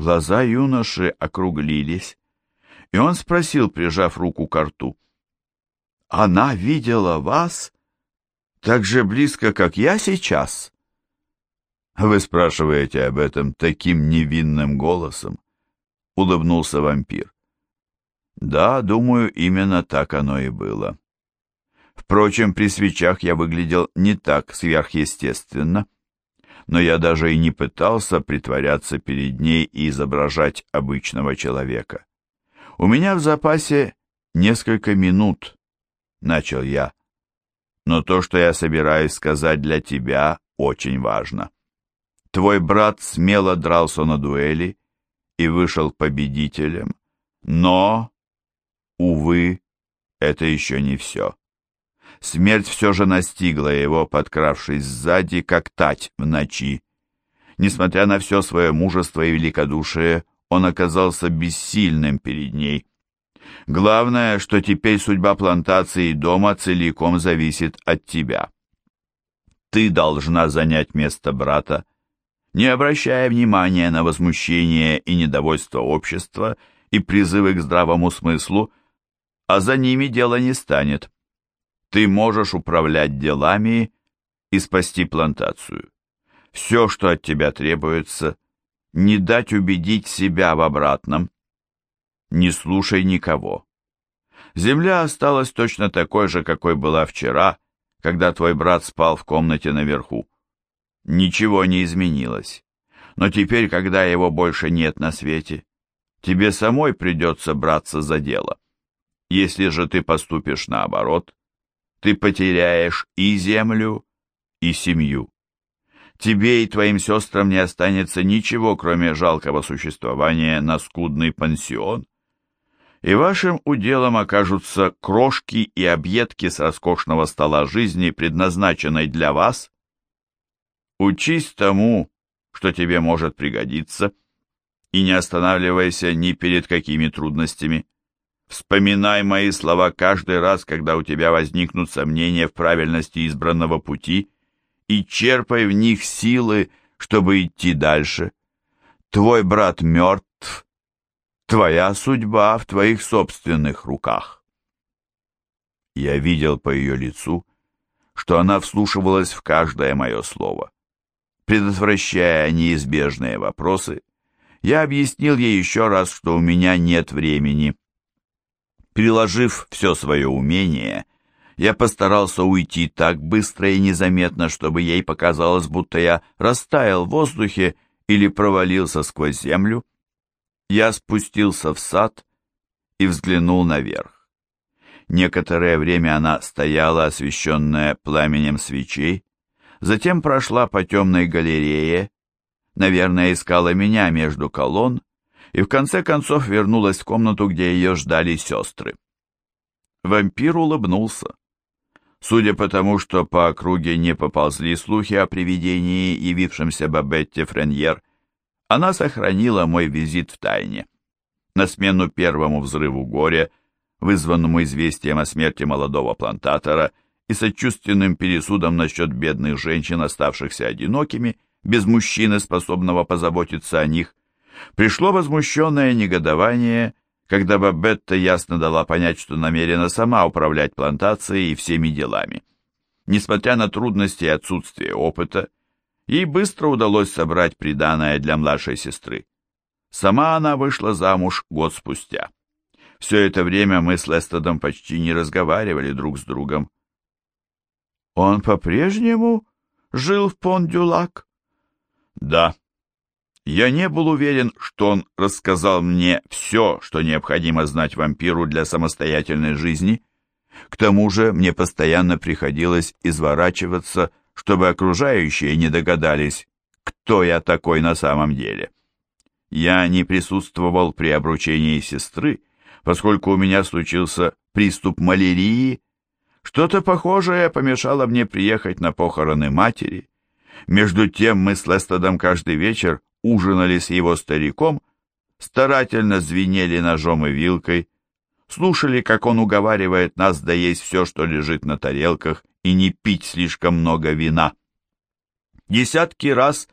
Глаза юноши округлились, и он спросил, прижав руку к рту, «Она видела вас так же близко, как я сейчас?» «Вы спрашиваете об этом таким невинным голосом?» — улыбнулся вампир. «Да, думаю, именно так оно и было. Впрочем, при свечах я выглядел не так сверхъестественно, но я даже и не пытался притворяться перед ней и изображать обычного человека. У меня в запасе несколько минут, — начал я, — но то, что я собираюсь сказать для тебя, очень важно». Твой брат смело дрался на дуэли и вышел победителем, но, увы, это еще не все. Смерть все же настигла его, подкравшись сзади, как тать в ночи. Несмотря на все свое мужество и великодушие, он оказался бессильным перед ней. Главное, что теперь судьба плантации и дома целиком зависит от тебя. Ты должна занять место брата, не обращая внимания на возмущение и недовольство общества и призывы к здравому смыслу, а за ними дело не станет. Ты можешь управлять делами и спасти плантацию. Все, что от тебя требуется, не дать убедить себя в обратном. Не слушай никого. Земля осталась точно такой же, какой была вчера, когда твой брат спал в комнате наверху. Ничего не изменилось. Но теперь, когда его больше нет на свете, тебе самой придется браться за дело. Если же ты поступишь наоборот, ты потеряешь и землю, и семью. Тебе и твоим сестрам не останется ничего, кроме жалкого существования на скудный пансион. И вашим уделом окажутся крошки и объедки с роскошного стола жизни, предназначенной для вас, Учись тому, что тебе может пригодиться, и не останавливайся ни перед какими трудностями. Вспоминай мои слова каждый раз, когда у тебя возникнут сомнения в правильности избранного пути, и черпай в них силы, чтобы идти дальше. Твой брат мертв, твоя судьба в твоих собственных руках. Я видел по ее лицу, что она вслушивалась в каждое мое слово. Предотвращая неизбежные вопросы, я объяснил ей еще раз, что у меня нет времени. Приложив все свое умение, я постарался уйти так быстро и незаметно, чтобы ей показалось, будто я растаял в воздухе или провалился сквозь землю. Я спустился в сад и взглянул наверх. Некоторое время она стояла, освещенная пламенем свечей, Затем прошла по темной галерее, наверное, искала меня между колонн, и в конце концов вернулась в комнату, где ее ждали сестры. Вампир улыбнулся. Судя по тому, что по округе не поползли слухи о привидении, явившемся Бабетте Френьер, она сохранила мой визит в тайне. На смену первому взрыву горя, вызванному известием о смерти молодого плантатора, и сочувственным пересудом насчет бедных женщин, оставшихся одинокими, без мужчины, способного позаботиться о них, пришло возмущенное негодование, когда Бабетта ясно дала понять, что намерена сама управлять плантацией и всеми делами. Несмотря на трудности и отсутствие опыта, ей быстро удалось собрать приданое для младшей сестры. Сама она вышла замуж год спустя. Все это время мы с Лестедом почти не разговаривали друг с другом. Он по-прежнему жил в Пондюлак? Да. Я не был уверен, что он рассказал мне все, что необходимо знать вампиру для самостоятельной жизни. К тому же мне постоянно приходилось изворачиваться, чтобы окружающие не догадались, кто я такой на самом деле. Я не присутствовал при обручении сестры, поскольку у меня случился приступ малярии, что-то похожее помешало мне приехать на похороны матери. Между тем мы с Лестедом каждый вечер ужинали с его стариком, старательно звенели ножом и вилкой, слушали, как он уговаривает нас доесть все, что лежит на тарелках, и не пить слишком много вина. Десятки раз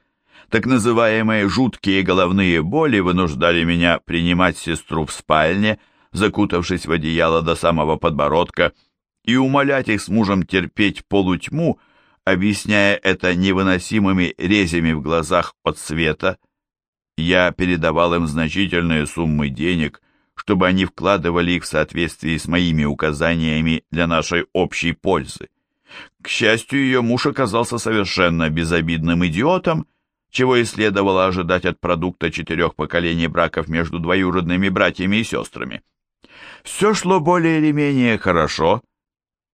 Так называемые жуткие головные боли вынуждали меня принимать сестру в спальне, закутавшись в одеяло до самого подбородка, и умолять их с мужем терпеть полутьму, объясняя это невыносимыми резями в глазах от света. Я передавал им значительные суммы денег, чтобы они вкладывали их в соответствии с моими указаниями для нашей общей пользы. К счастью, ее муж оказался совершенно безобидным идиотом, чего и следовало ожидать от продукта четырех поколений браков между двоюродными братьями и сестрами. Все шло более или менее хорошо,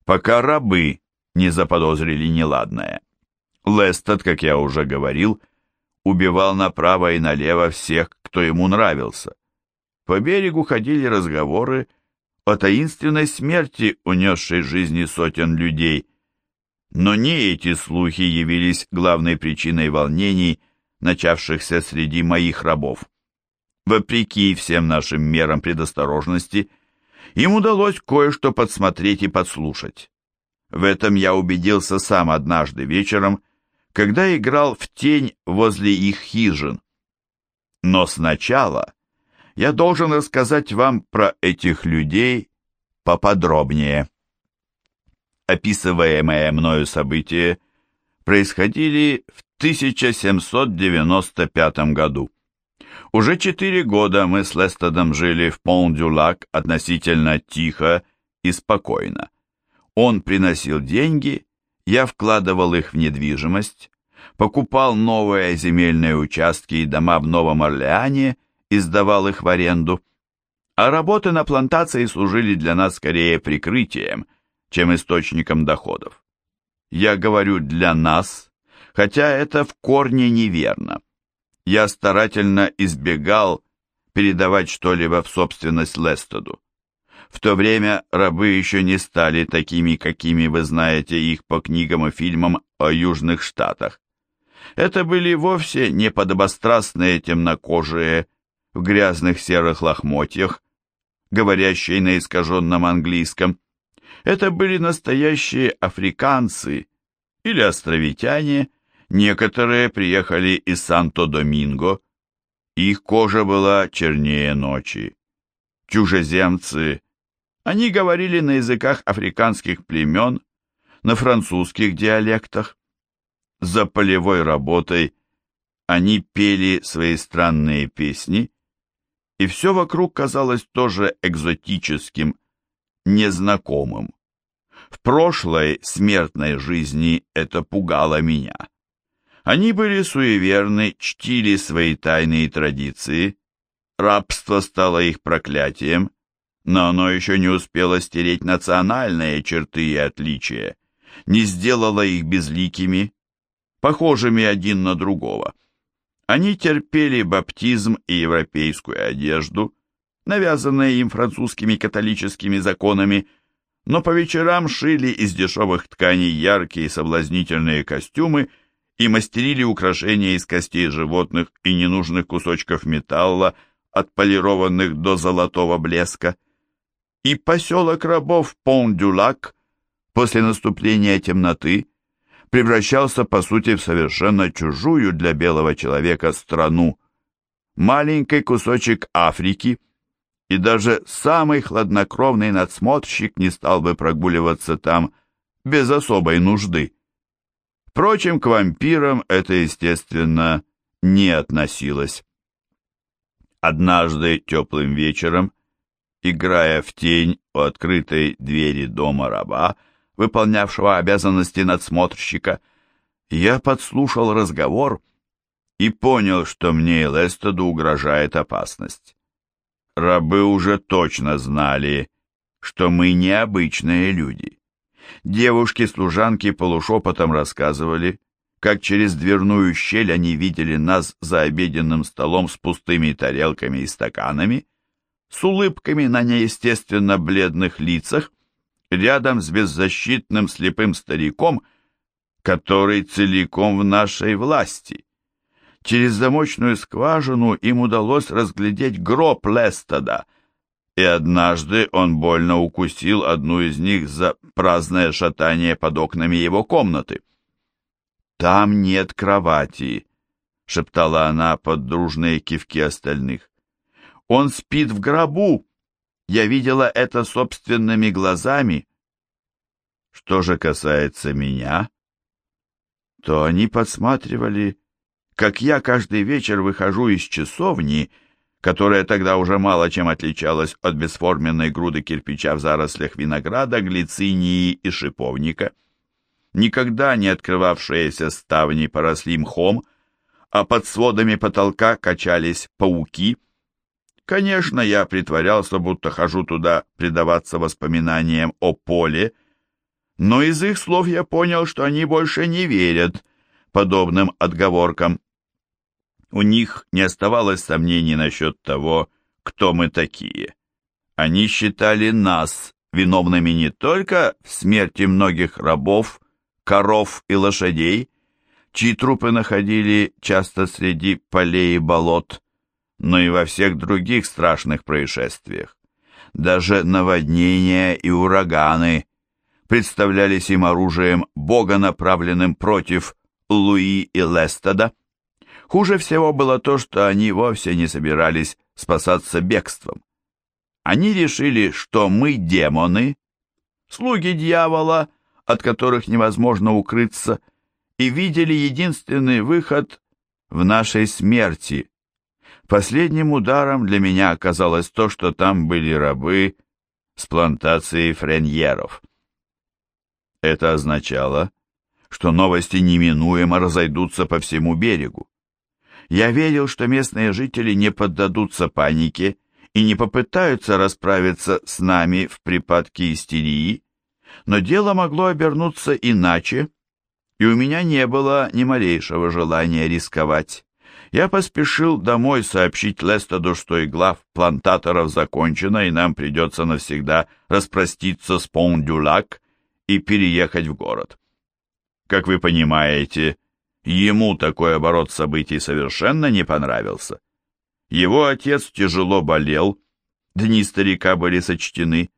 пока рабы не заподозрили неладное. Лестед, как я уже говорил, убивал направо и налево всех, кто ему нравился. По берегу ходили разговоры о таинственной смерти, унесшей жизни сотен людей. Но не эти слухи явились главной причиной волнений, начавшихся среди моих рабов. Вопреки всем нашим мерам предосторожности, им удалось кое-что подсмотреть и подслушать. В этом я убедился сам однажды вечером, когда играл в тень возле их хижин. Но сначала я должен рассказать вам про этих людей поподробнее. Описываемые мною события происходили в 1795 году. Уже четыре года мы с Лестедом жили в Пон-Дюлак относительно тихо и спокойно. Он приносил деньги, я вкладывал их в недвижимость, покупал новые земельные участки и дома в Новом Орлеане и сдавал их в аренду. А работы на плантации служили для нас скорее прикрытием, чем источником доходов. Я говорю «для нас», хотя это в корне неверно. Я старательно избегал передавать что-либо в собственность Лестеду. В то время рабы еще не стали такими, какими вы знаете их по книгам и фильмам о Южных Штатах. Это были вовсе не подобострастные темнокожие в грязных серых лохмотьях, говорящие на искаженном английском. Это были настоящие африканцы или островитяне, некоторые приехали из Санто-Доминго, их кожа была чернее ночи. Чужеземцы, они говорили на языках африканских племен, на французских диалектах. За полевой работой они пели свои странные песни, и все вокруг казалось тоже экзотическим, незнакомым. В прошлой смертной жизни это пугало меня. Они были суеверны, чтили свои тайные традиции, рабство стало их проклятием, но оно еще не успело стереть национальные черты и отличия, не сделало их безликими, похожими один на другого. Они терпели баптизм и европейскую одежду, навязанные им французскими католическими законами, но по вечерам шили из дешевых тканей яркие соблазнительные костюмы и мастерили украшения из костей животных и ненужных кусочков металла, отполированных до золотого блеска. И поселок рабов Пон-Дюлак после наступления темноты превращался, по сути, в совершенно чужую для белого человека страну. Маленький кусочек Африки, и даже самый хладнокровный надсмотрщик не стал бы прогуливаться там без особой нужды. Впрочем, к вампирам это, естественно, не относилось. Однажды теплым вечером, играя в тень у открытой двери дома раба, выполнявшего обязанности надсмотрщика, я подслушал разговор и понял, что мне и Лестеду угрожает опасность. Рабы уже точно знали, что мы необычные люди. Девушки-служанки полушепотом рассказывали, как через дверную щель они видели нас за обеденным столом с пустыми тарелками и стаканами, с улыбками на неестественно бледных лицах, рядом с беззащитным слепым стариком, который целиком в нашей власти. Через замочную скважину им удалось разглядеть гроб Лестеда, и однажды он больно укусил одну из них за праздное шатание под окнами его комнаты. «Там нет кровати», — шептала она под дружные кивки остальных. «Он спит в гробу! Я видела это собственными глазами!» Что же касается меня, то они подсматривали, как я каждый вечер выхожу из часовни, которая тогда уже мало чем отличалась от бесформенной груды кирпича в зарослях винограда, глицинии и шиповника. Никогда не открывавшиеся ставни поросли мхом, а под сводами потолка качались пауки. Конечно, я притворялся, будто хожу туда предаваться воспоминаниям о поле, но из их слов я понял, что они больше не верят подобным отговоркам. У них не оставалось сомнений насчет того, кто мы такие. Они считали нас виновными не только в смерти многих рабов, коров и лошадей, чьи трупы находили часто среди полей и болот, но и во всех других страшных происшествиях. Даже наводнения и ураганы представлялись им оружием, бога направленным против Луи и Лестеда. Хуже всего было то, что они вовсе не собирались спасаться бегством. Они решили, что мы демоны, слуги дьявола, от которых невозможно укрыться, и видели единственный выход в нашей смерти. Последним ударом для меня оказалось то, что там были рабы с плантацией френьеров. Это означало, что новости неминуемо разойдутся по всему берегу. Я верил, что местные жители не поддадутся панике и не попытаются расправиться с нами в припадке истерии, но дело могло обернуться иначе, и у меня не было ни малейшего желания рисковать. Я поспешил домой сообщить Лестеду, что игла плантаторов закончена, и нам придется навсегда распроститься с Пон-Дюлак и переехать в город. Как вы понимаете, Ему такой оборот событий совершенно не понравился. Его отец тяжело болел, дни старика были сочтены,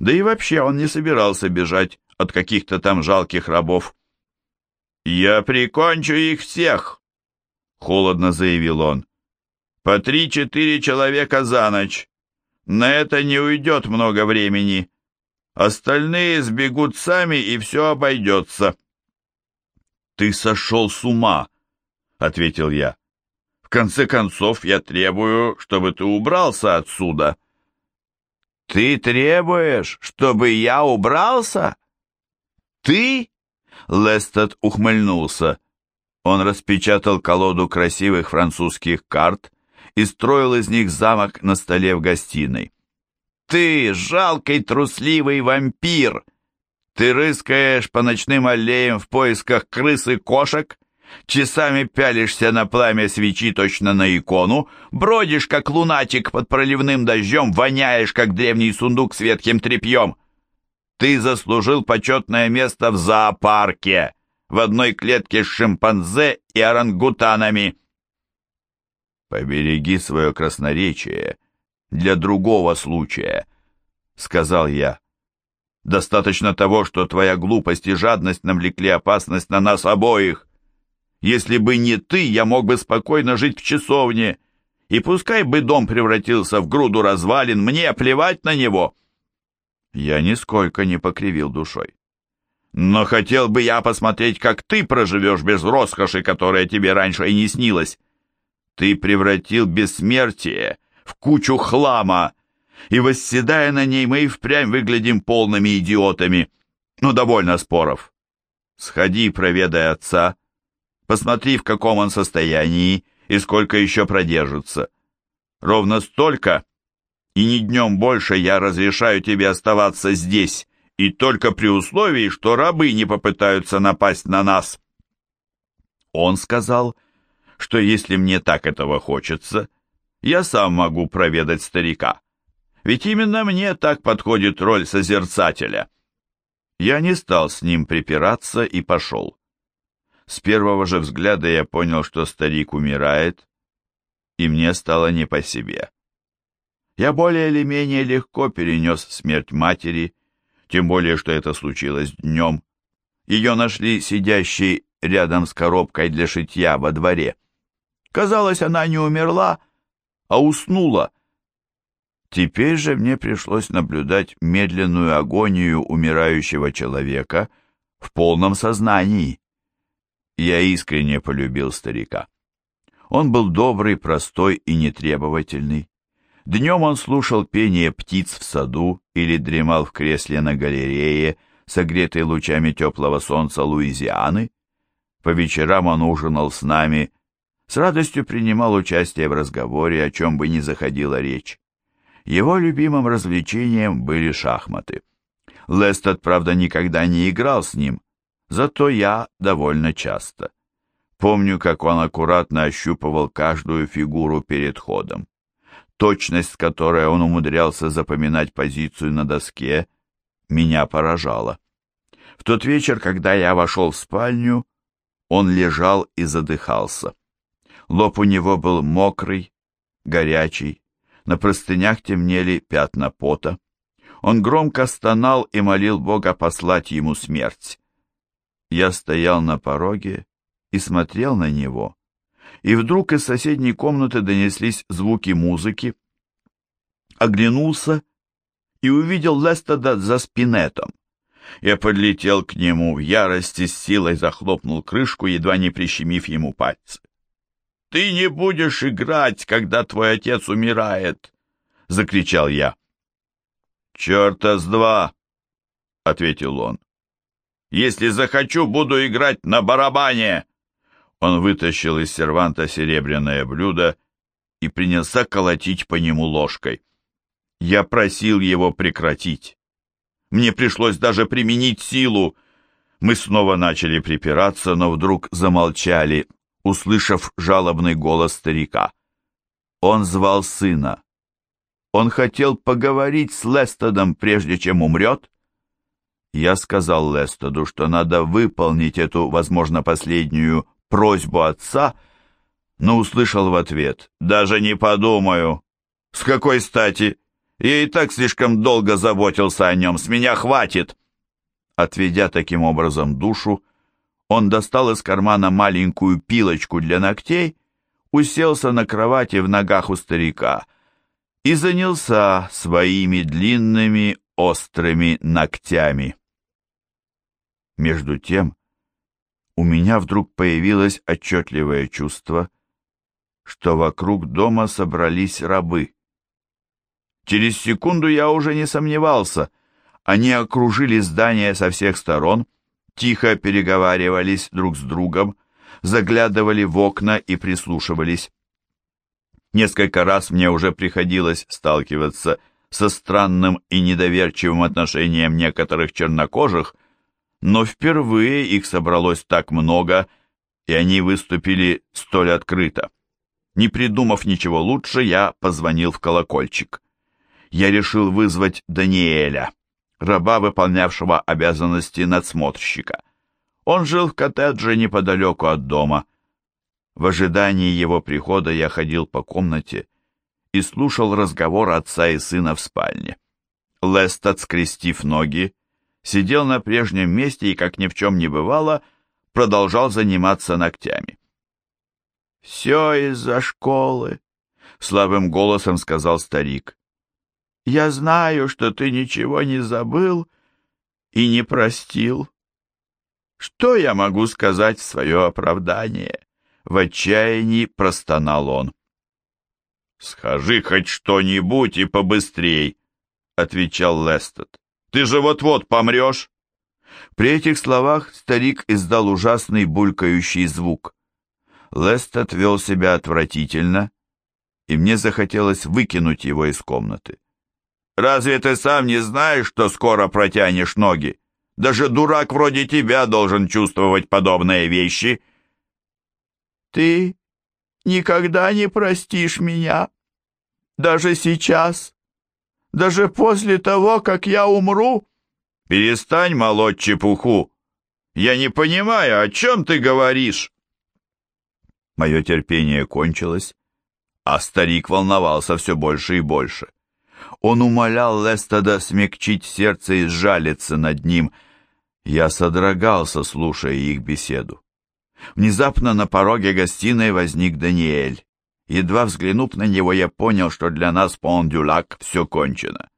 да и вообще он не собирался бежать от каких-то там жалких рабов. «Я прикончу их всех!» — холодно заявил он. «По три-четыре человека за ночь. На это не уйдет много времени. Остальные сбегут сами, и все обойдется». «Ты сошел с ума», — ответил я. «В конце концов, я требую, чтобы ты убрался отсюда». «Ты требуешь, чтобы я убрался?» «Ты?» — Лестед ухмыльнулся. Он распечатал колоду красивых французских карт и строил из них замок на столе в гостиной. «Ты, жалкий трусливый вампир!» Ты рыскаешь по ночным аллеям в поисках крыс и кошек, часами пялишься на пламя свечи точно на икону, бродишь, как лунатик под проливным дождем, воняешь, как древний сундук с ветхим тряпьем. Ты заслужил почетное место в зоопарке, в одной клетке с шимпанзе и орангутанами. «Побереги свое красноречие для другого случая», — сказал я. Достаточно того, что твоя глупость и жадность навлекли опасность на нас обоих. Если бы не ты, я мог бы спокойно жить в часовне, и пускай бы дом превратился в груду развалин, мне плевать на него. Я нисколько не покривил душой. Но хотел бы я посмотреть, как ты проживешь без роскоши, которая тебе раньше и не снилась. Ты превратил бессмертие в кучу хлама, и, восседая на ней, мы и впрямь выглядим полными идиотами. Ну, довольно споров. Сходи, проведай отца, посмотри, в каком он состоянии и сколько еще продержится. Ровно столько, и ни днем больше я разрешаю тебе оставаться здесь, и только при условии, что рабы не попытаются напасть на нас. Он сказал, что если мне так этого хочется, я сам могу проведать старика. Ведь именно мне так подходит роль созерцателя. Я не стал с ним припираться и пошел. С первого же взгляда я понял, что старик умирает, и мне стало не по себе. Я более или менее легко перенес смерть матери, тем более, что это случилось днем. Ее нашли сидящей рядом с коробкой для шитья во дворе. Казалось, она не умерла, а уснула. Теперь же мне пришлось наблюдать медленную агонию умирающего человека в полном сознании. Я искренне полюбил старика. Он был добрый, простой и нетребовательный. Днем он слушал пение птиц в саду или дремал в кресле на галерее, согретой лучами теплого солнца Луизианы. По вечерам он ужинал с нами, с радостью принимал участие в разговоре, о чем бы ни заходила речь. Его любимым развлечением были шахматы. Лестед, правда, никогда не играл с ним, зато я довольно часто. Помню, как он аккуратно ощупывал каждую фигуру перед ходом. Точность, с которой он умудрялся запоминать позицию на доске, меня поражала. В тот вечер, когда я вошел в спальню, он лежал и задыхался. Лоб у него был мокрый, горячий, на простынях темнели пятна пота. Он громко стонал и молил Бога послать ему смерть. Я стоял на пороге и смотрел на него, и вдруг из соседней комнаты донеслись звуки музыки. Оглянулся и увидел Лестеда за спинетом. Я подлетел к нему в ярости, с силой захлопнул крышку, едва не прищемив ему пальцы. «Ты не будешь играть, когда твой отец умирает!» — закричал я. «Черта с два!» — ответил он. «Если захочу, буду играть на барабане!» Он вытащил из серванта серебряное блюдо и принялся колотить по нему ложкой. Я просил его прекратить. Мне пришлось даже применить силу. Мы снова начали припираться, но вдруг замолчали, услышав жалобный голос старика. Он звал сына. Он хотел поговорить с Лестедом, прежде чем умрет. Я сказал Лестеду, что надо выполнить эту, возможно, последнюю просьбу отца, но услышал в ответ «Даже не подумаю». «С какой стати? Я и так слишком долго заботился о нем, с меня хватит». Отведя таким образом душу, он достал из кармана маленькую пилочку для ногтей, уселся на кровати в ногах у старика и занялся своими длинными острыми ногтями. Между тем, у меня вдруг появилось отчетливое чувство, что вокруг дома собрались рабы. Через секунду я уже не сомневался. Они окружили здание со всех сторон, тихо переговаривались друг с другом, заглядывали в окна и прислушивались. Несколько раз мне уже приходилось сталкиваться со странным и недоверчивым отношением некоторых чернокожих, но впервые их собралось так много, и они выступили столь открыто. Не придумав ничего лучше, я позвонил в колокольчик. Я решил вызвать Даниэля раба, выполнявшего обязанности надсмотрщика. Он жил в коттедже неподалеку от дома. В ожидании его прихода я ходил по комнате и слушал разговор отца и сына в спальне. Лестед, скрестив ноги, сидел на прежнем месте и, как ни в чем не бывало, продолжал заниматься ногтями. «Все из-за школы», — слабым голосом сказал старик. Я знаю, что ты ничего не забыл и не простил. Что я могу сказать в свое оправдание? В отчаянии простонал он. «Схожи хоть что-нибудь и побыстрей», — отвечал Лестед. «Ты же вот-вот помрешь». При этих словах старик издал ужасный булькающий звук. Лестед вел себя отвратительно, и мне захотелось выкинуть его из комнаты. Разве ты сам не знаешь, что скоро протянешь ноги? Даже дурак вроде тебя должен чувствовать подобные вещи. Ты никогда не простишь меня, даже сейчас, даже после того, как я умру. Перестань молоть чепуху. Я не понимаю, о чем ты говоришь. Мое терпение кончилось, а старик волновался все больше и больше. Он умолял Лестеда смягчить сердце и сжалиться над ним. Я содрогался, слушая их беседу. Внезапно на пороге гостиной возник Даниэль. Едва взглянув на него, я понял, что для нас Пондюлак все кончено.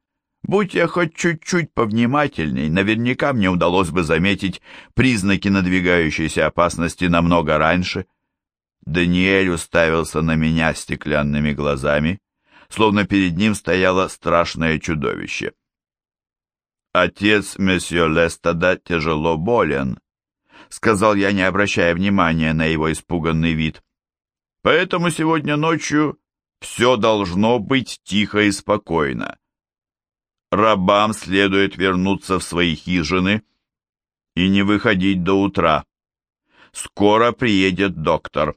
Будь я хоть чуть-чуть повнимательней, наверняка мне удалось бы заметить признаки надвигающейся опасности намного раньше. Даниэль уставился на меня стеклянными глазами, словно перед ним стояло страшное чудовище. «Отец месье Лестада тяжело болен», — сказал я, не обращая внимания на его испуганный вид. «Поэтому сегодня ночью все должно быть тихо и спокойно. Рабам следует вернуться в свои хижины и не выходить до утра. Скоро приедет доктор».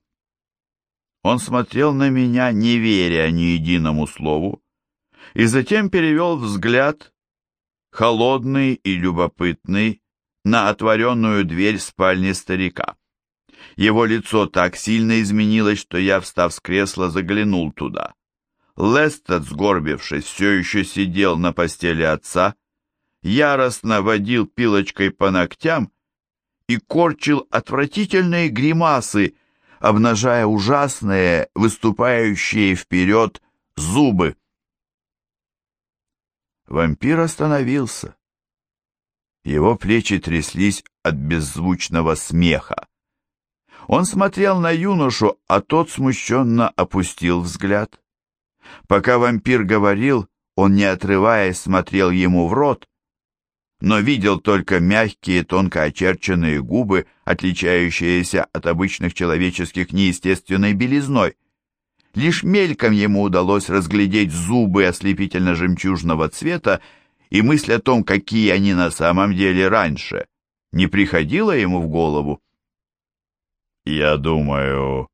Он смотрел на меня, не веря ни единому слову, и затем перевел взгляд, холодный и любопытный, на отворенную дверь спальни старика. Его лицо так сильно изменилось, что я, встав с кресла, заглянул туда. Лестед, сгорбившись, все еще сидел на постели отца, яростно водил пилочкой по ногтям и корчил отвратительные гримасы, обнажая ужасные, выступающие вперед зубы. Вампир остановился. Его плечи тряслись от беззвучного смеха. Он смотрел на юношу, а тот смущенно опустил взгляд. Пока вампир говорил, он, не отрываясь, смотрел ему в рот, но видел только мягкие, тонко очерченные губы, отличающиеся от обычных человеческих неестественной белизной. Лишь мельком ему удалось разглядеть зубы ослепительно-жемчужного цвета, и мысль о том, какие они на самом деле раньше, не приходила ему в голову. «Я думаю,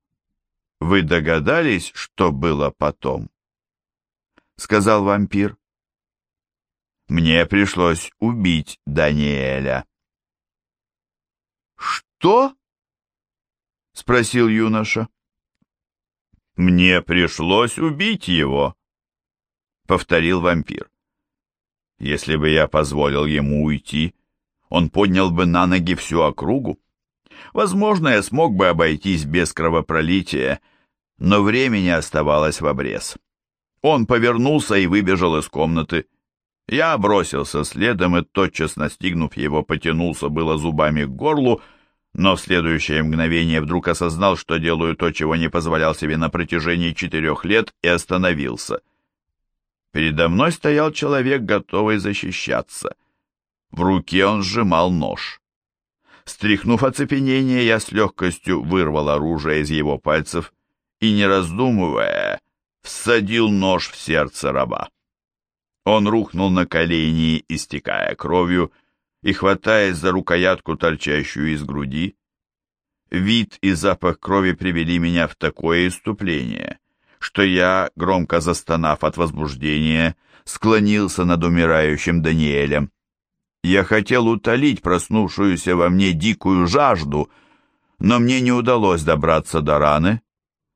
вы догадались, что было потом?» — сказал вампир. Мне пришлось убить Даниэля. «Что?» — спросил юноша. «Мне пришлось убить его», — повторил вампир. «Если бы я позволил ему уйти, он поднял бы на ноги всю округу. Возможно, я смог бы обойтись без кровопролития, но времени оставалось в обрез. Он повернулся и выбежал из комнаты. Я бросился следом и, тотчас настигнув его, потянулся было зубами к горлу, но в следующее мгновение вдруг осознал, что делаю то, чего не позволял себе на протяжении четырех лет, и остановился. Передо мной стоял человек, готовый защищаться. В руке он сжимал нож. Стряхнув оцепенение, я с легкостью вырвал оружие из его пальцев и, не раздумывая, всадил нож в сердце раба. Он рухнул на колени, истекая кровью, и хватаясь за рукоятку, торчащую из груди. Вид и запах крови привели меня в такое иступление, что я, громко застонав от возбуждения, склонился над умирающим Даниэлем. Я хотел утолить проснувшуюся во мне дикую жажду, но мне не удалось добраться до раны,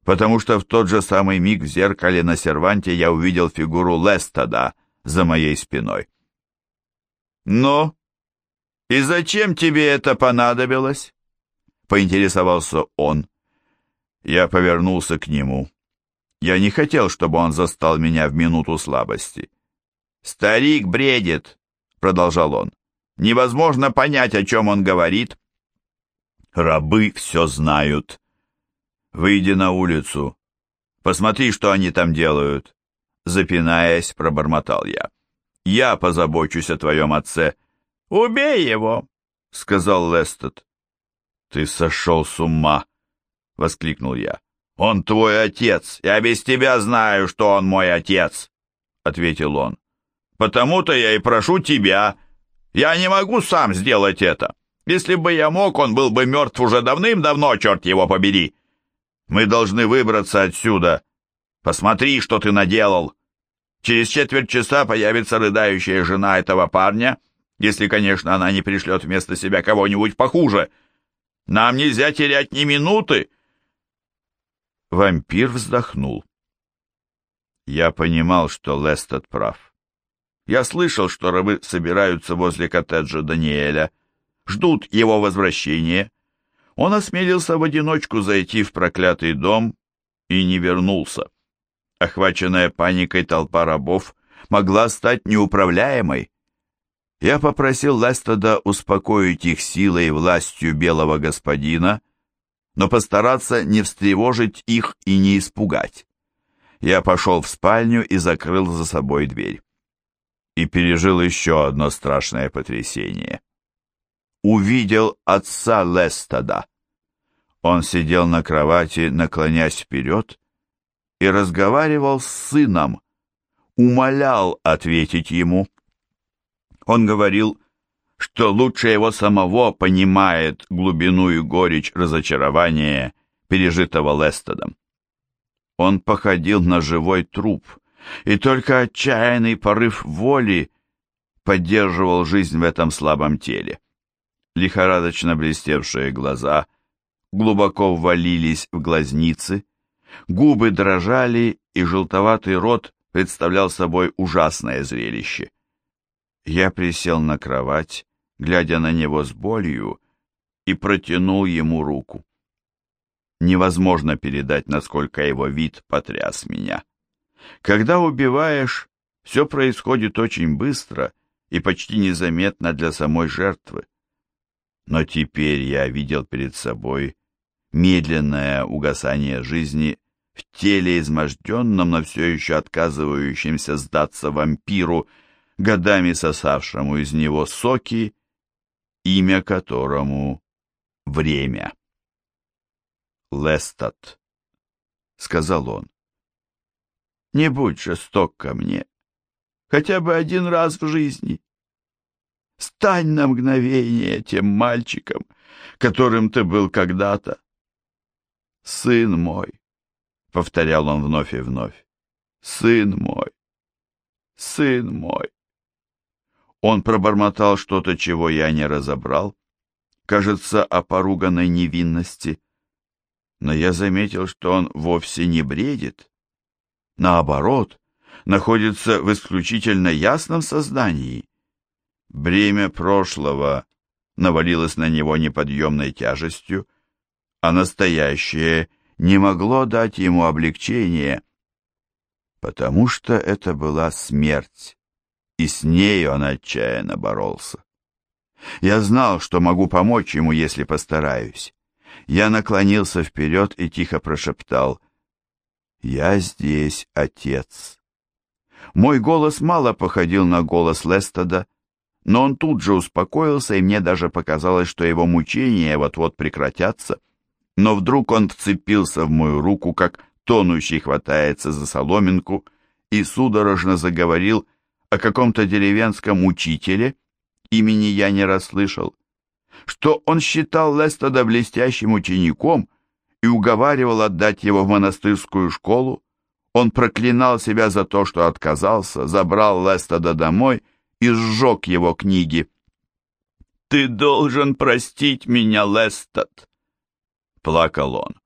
потому что в тот же самый миг в зеркале на серванте я увидел фигуру Лестада, за моей спиной. «Ну, и зачем тебе это понадобилось?» — поинтересовался он. Я повернулся к нему. Я не хотел, чтобы он застал меня в минуту слабости. «Старик бредит», — продолжал он. «Невозможно понять, о чем он говорит». «Рабы все знают. Выйди на улицу. Посмотри, что они там делают запинаясь, пробормотал я. «Я позабочусь о твоем отце». «Убей его!» — сказал Лестед. «Ты сошел с ума!» — воскликнул я. «Он твой отец! Я без тебя знаю, что он мой отец!» — ответил он. «Потому-то я и прошу тебя. Я не могу сам сделать это. Если бы я мог, он был бы мертв уже давным-давно, черт его побери. Мы должны выбраться отсюда. Посмотри, что ты наделал. Через четверть часа появится рыдающая жена этого парня, если, конечно, она не пришлет вместо себя кого-нибудь похуже. Нам нельзя терять ни минуты. Вампир вздохнул. Я понимал, что Лестед прав. Я слышал, что рабы собираются возле коттеджа Даниэля, ждут его возвращения. он осмелился в одиночку зайти в проклятый дом и не вернулся. Охваченная паникой толпа рабов могла стать неуправляемой. Я попросил Лестода успокоить их силой и властью белого господина, но постараться не встревожить их и не испугать. Я пошел в спальню и закрыл за собой дверь. И пережил еще одно страшное потрясение. Увидел отца Лестода. Он сидел на кровати, наклонясь вперед, и разговаривал с сыном, умолял ответить ему. Он говорил, что лучше его самого понимает глубину и горечь разочарования, пережитого Лестедом. Он походил на живой труп, и только отчаянный порыв воли поддерживал жизнь в этом слабом теле. Лихорадочно блестевшие глаза глубоко ввалились в глазницы, губы дрожали, и желтоватый рот представлял собой ужасное зрелище. Я присел на кровать, глядя на него с болью, и протянул ему руку. Невозможно передать, насколько его вид потряс меня. Когда убиваешь, все происходит очень быстро и почти незаметно для самой жертвы. Но теперь я видел перед собой медленное угасание жизни в теле изможденном, но все еще отказывающемся сдаться вампиру, годами сосавшему из него соки, имя которому — время. «Лестат», — сказал он, — «не будь жесток ко мне, хотя бы один раз в жизни. Стань на мгновение тем мальчиком, которым ты был когда-то. Сын мой, — повторял он вновь и вновь. «Сын мой! Сын мой!» Он пробормотал что-то, чего я не разобрал, кажется, о поруганной невинности. Но я заметил, что он вовсе не бредит. Наоборот, находится в исключительно ясном сознании. Бремя прошлого навалилось на него неподъемной тяжестью, а настоящее — не могло дать ему облегчения, потому что это была смерть, и с ней он отчаянно боролся. Я знал, что могу помочь ему, если постараюсь. Я наклонился вперед и тихо прошептал «Я здесь, отец». Мой голос мало походил на голос Лестода, но он тут же успокоился, и мне даже показалось, что его мучения вот-вот прекратятся но вдруг он вцепился в мою руку, как тонущий хватается за соломинку, и судорожно заговорил о каком-то деревенском учителе, имени я не расслышал, что он считал Лестода блестящим учеником и уговаривал отдать его в монастырскую школу. Он проклинал себя за то, что отказался, забрал Лестода домой и сжег его книги. «Ты должен простить меня, Лестод!» плакал он.